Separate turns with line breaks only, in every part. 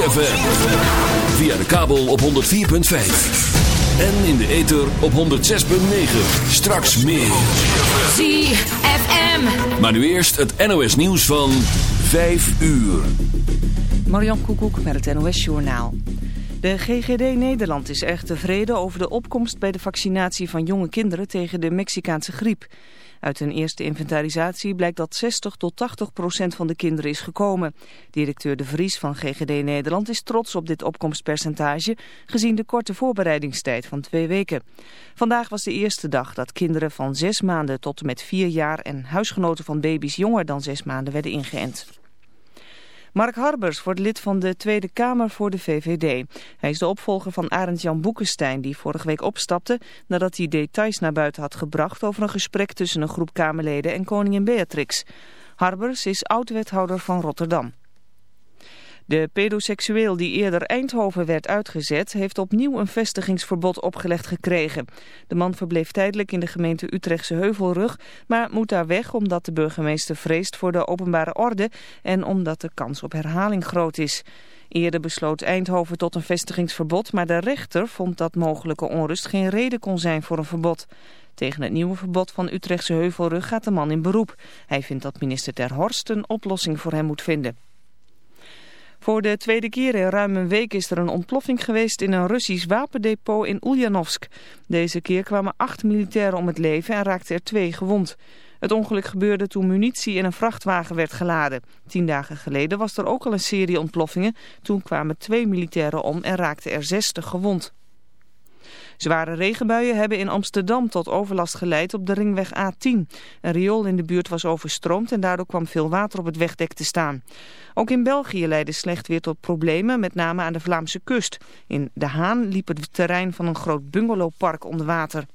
ZFM. Via de kabel op 104.5. En in de ether op 106.9. Straks meer.
ZFM.
Maar nu eerst het NOS nieuws van 5 uur.
Marjan Koekoek met het NOS Journaal. De GGD Nederland is erg tevreden over de opkomst bij de vaccinatie van jonge kinderen tegen de Mexicaanse griep. Uit een eerste inventarisatie blijkt dat 60 tot 80 procent van de kinderen is gekomen. Directeur De Vries van GGD Nederland is trots op dit opkomstpercentage, gezien de korte voorbereidingstijd van twee weken. Vandaag was de eerste dag dat kinderen van zes maanden tot en met vier jaar en huisgenoten van baby's jonger dan zes maanden werden ingeënt. Mark Harbers wordt lid van de Tweede Kamer voor de VVD. Hij is de opvolger van Arend-Jan Boekenstein die vorige week opstapte nadat hij details naar buiten had gebracht over een gesprek tussen een groep Kamerleden en koningin Beatrix. Harbers is oud-wethouder van Rotterdam. De pedoseksueel die eerder Eindhoven werd uitgezet... heeft opnieuw een vestigingsverbod opgelegd gekregen. De man verbleef tijdelijk in de gemeente Utrechtse Heuvelrug... maar moet daar weg omdat de burgemeester vreest voor de openbare orde... en omdat de kans op herhaling groot is. Eerder besloot Eindhoven tot een vestigingsverbod... maar de rechter vond dat mogelijke onrust geen reden kon zijn voor een verbod. Tegen het nieuwe verbod van Utrechtse Heuvelrug gaat de man in beroep. Hij vindt dat minister Ter Horst een oplossing voor hem moet vinden. Voor de tweede keer in ruim een week is er een ontploffing geweest in een Russisch wapendepot in Ulyanovsk. Deze keer kwamen acht militairen om het leven en raakten er twee gewond. Het ongeluk gebeurde toen munitie in een vrachtwagen werd geladen. Tien dagen geleden was er ook al een serie ontploffingen. Toen kwamen twee militairen om en raakten er zestig gewond. Zware regenbuien hebben in Amsterdam tot overlast geleid op de ringweg A10. Een riool in de buurt was overstroomd en daardoor kwam veel water op het wegdek te staan. Ook in België leidde slecht weer tot problemen, met name aan de Vlaamse kust. In De Haan liep het terrein van een groot bungalowpark onder water.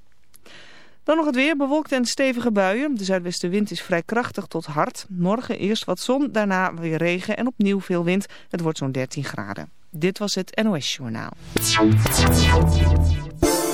Dan nog het weer, bewolkt en stevige buien. De zuidwestenwind is vrij krachtig tot hard. Morgen eerst wat zon, daarna weer regen en opnieuw veel wind. Het wordt zo'n 13 graden. Dit was het NOS Journaal.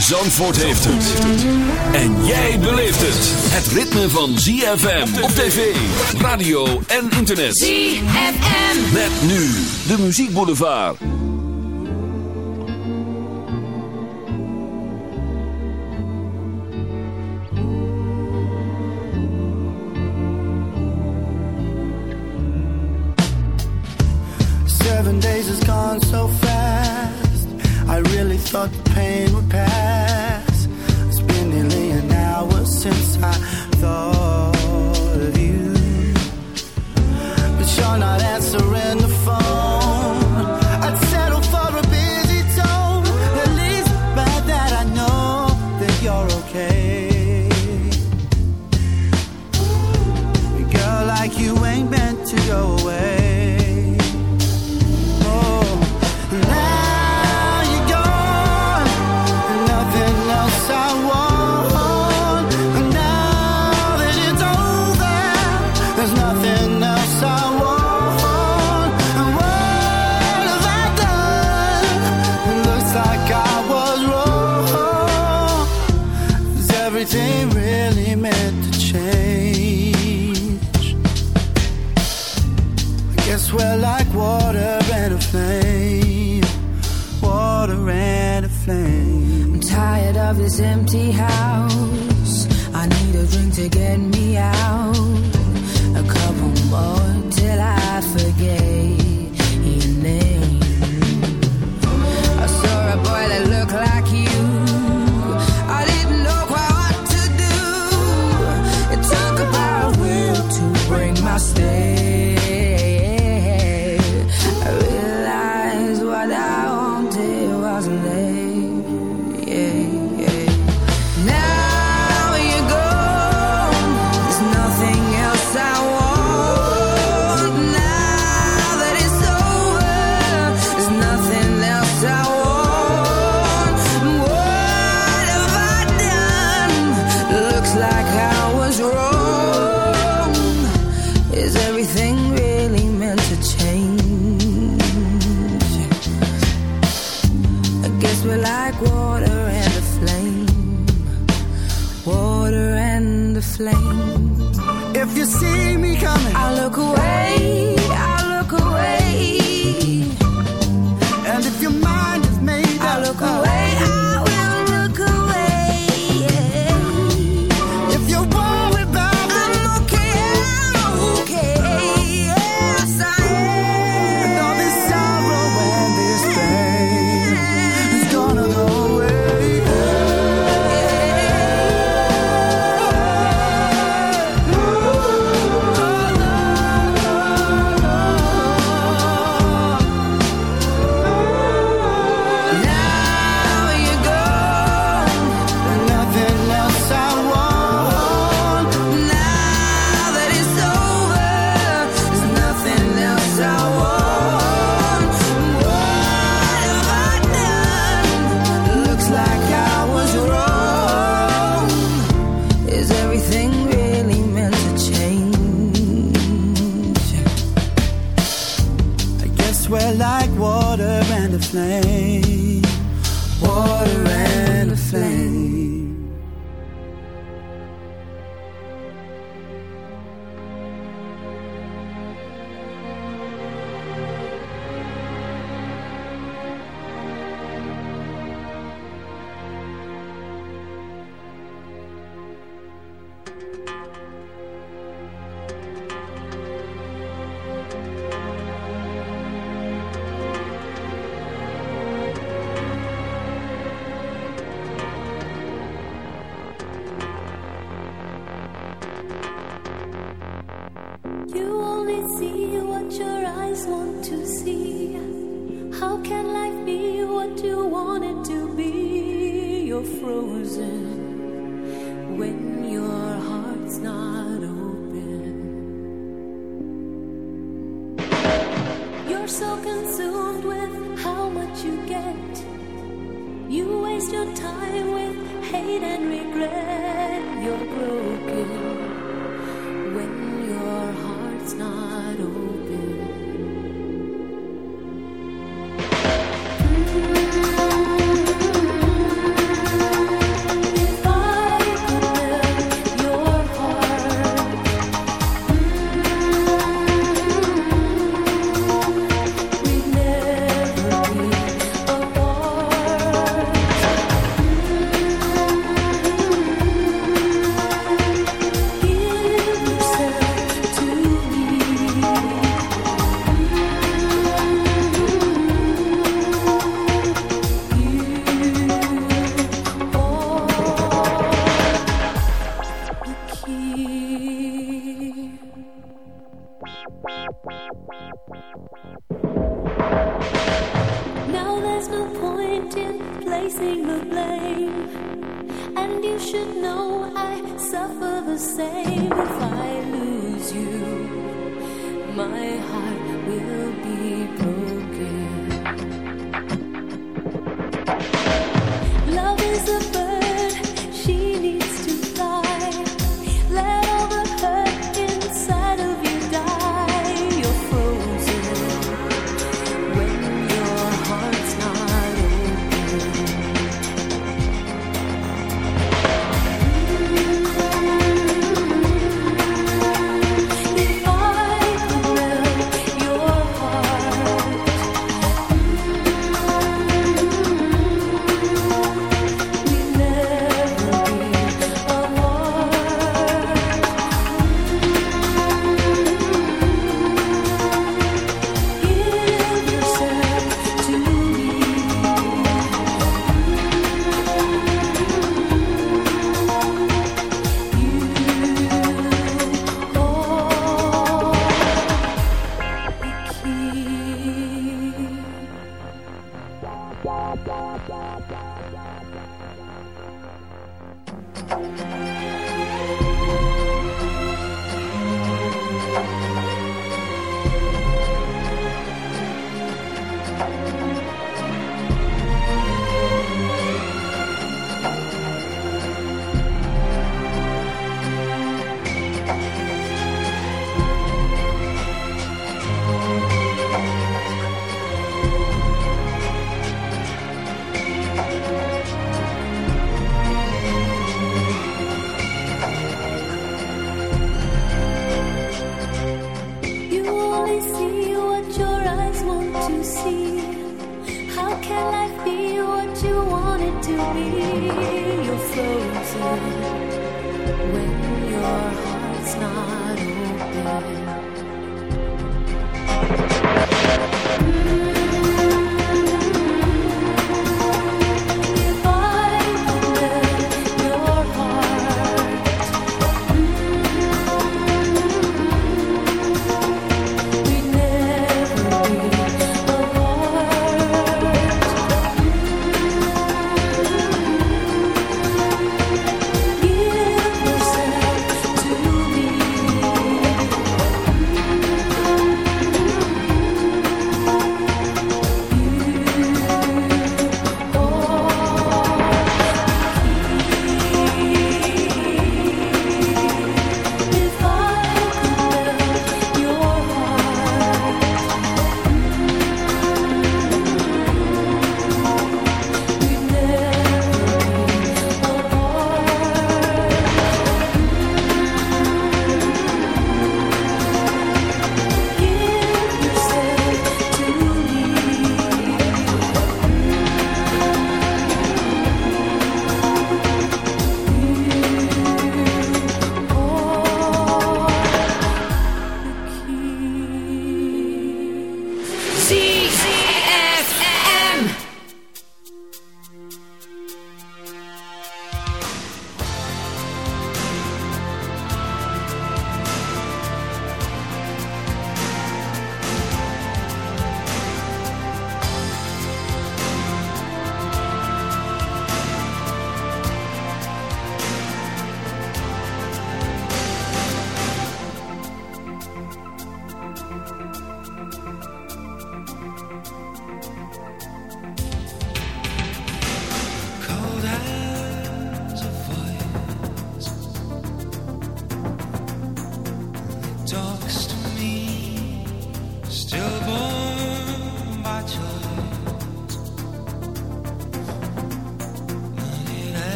Zandvoort heeft het. En jij beleeft het. Het ritme van ZFM op tv, radio en internet.
ZFM.
Met nu de muziekboulevard.
Seven days has gone so fast. Really thought the pain would pass. It's been nearly an hour since I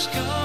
just go.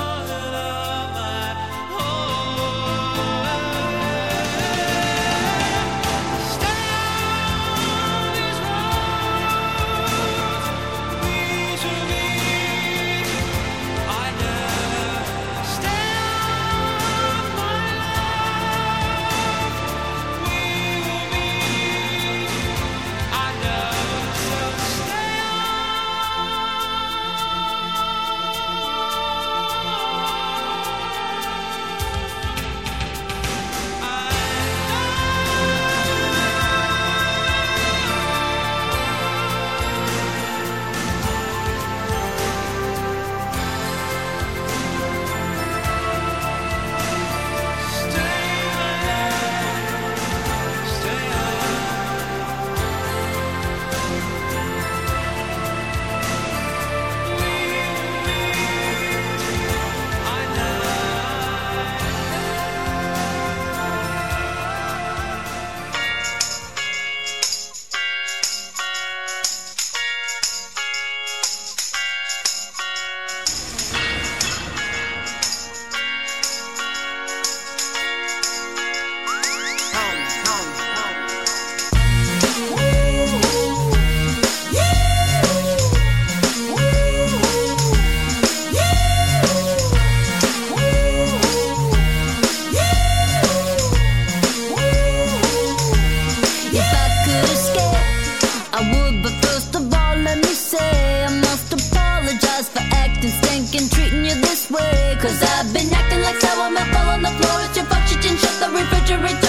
Cause I've been acting like sour milk fell on the floor. It's your fault, you didn't shut the refrigerator.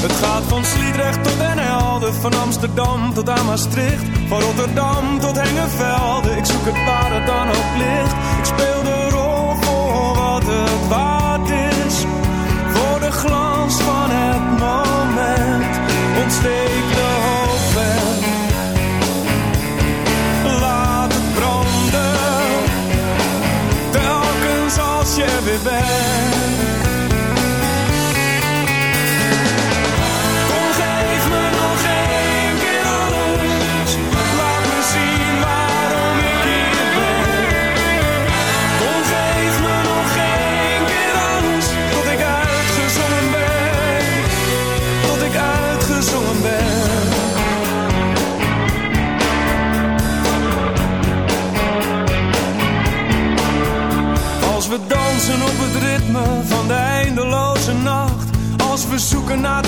Het gaat van Slidrecht tot Den Helden, van Amsterdam tot aan Maastricht. Van Rotterdam tot Hengelvelde. ik zoek het waar het dan ook ligt. Ik speel de rol voor wat het waard is. Voor de glans van het moment ontsteek de hoofdweg. Laat het branden, telkens als je weer bent.
not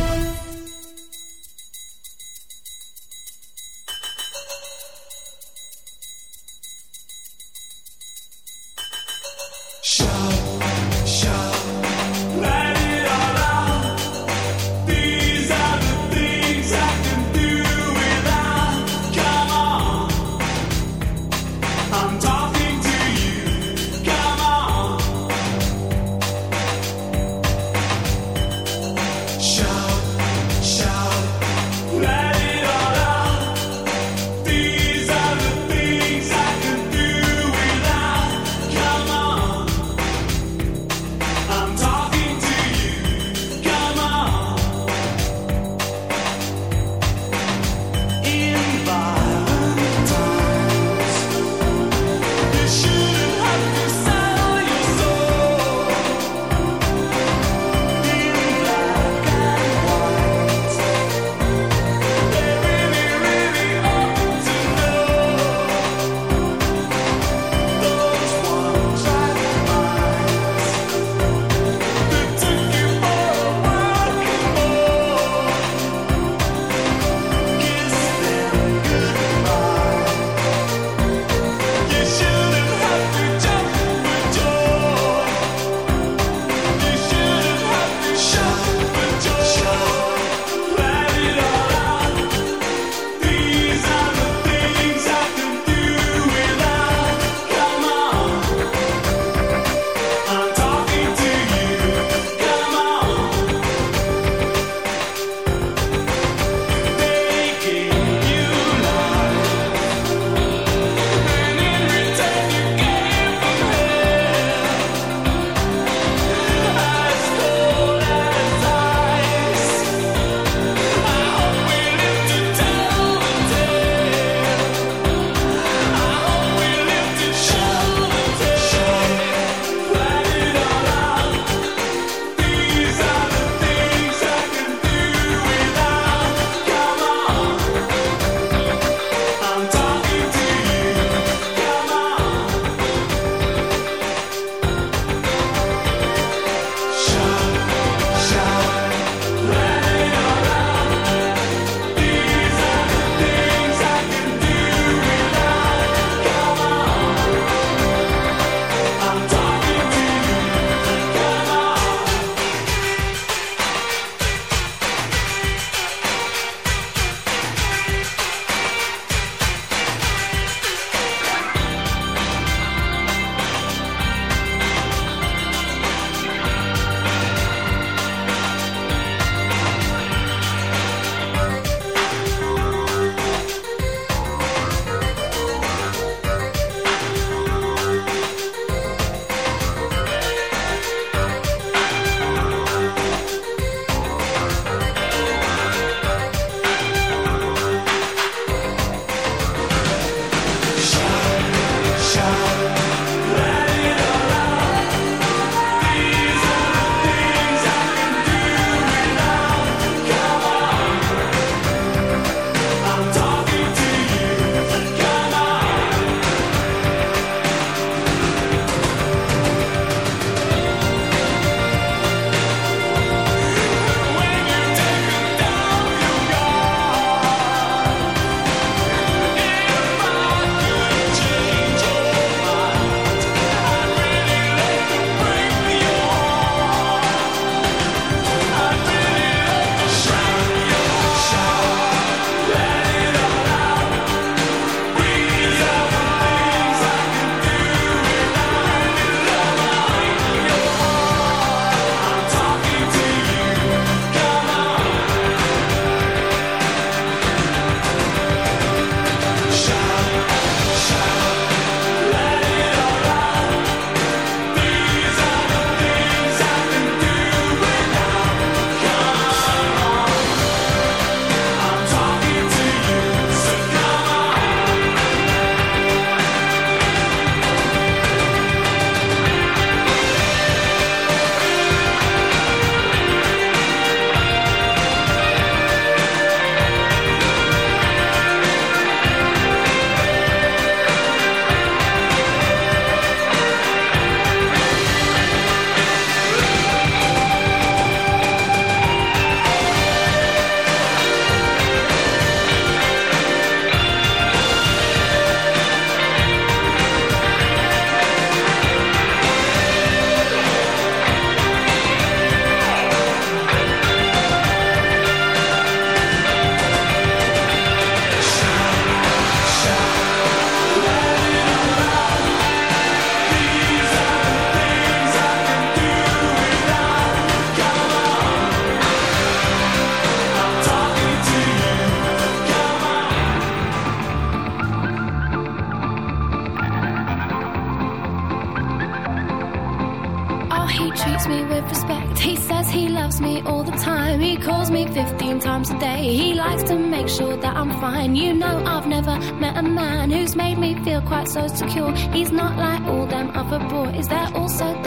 stay. He likes to make sure that I'm fine. You know, I've never met a man who's made me feel quite so secure. He's not like all them other boys, they're all so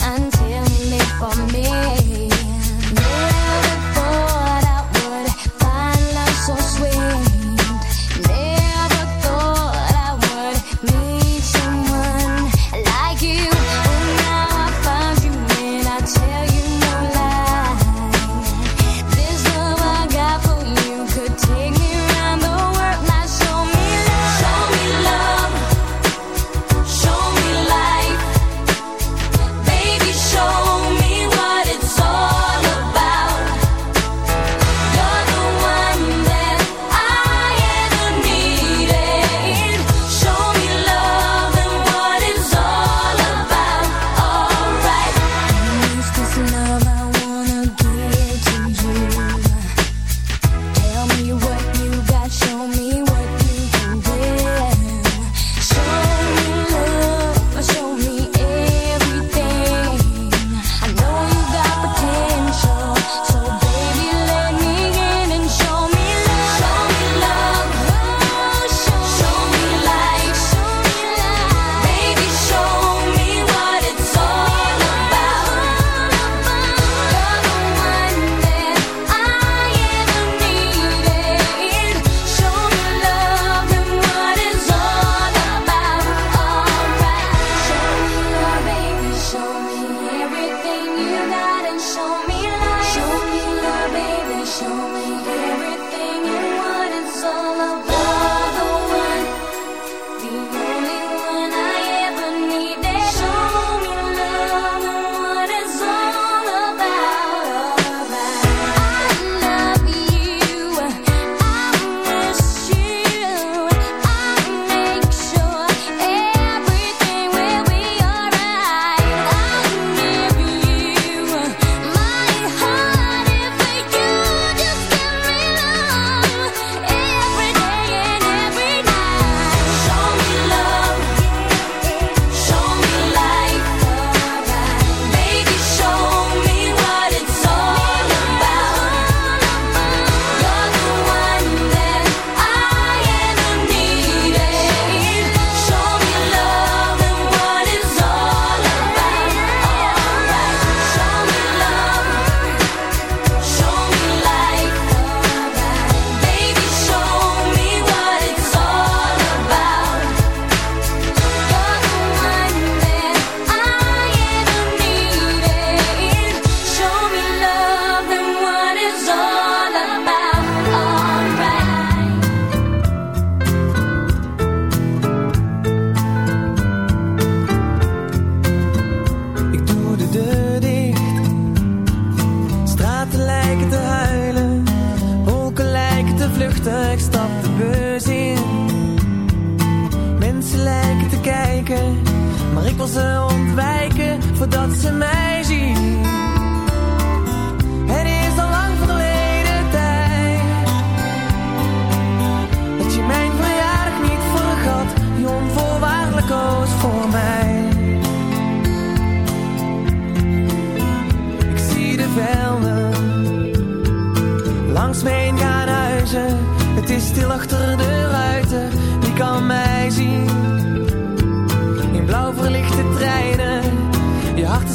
and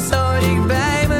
Sorry,
ik ben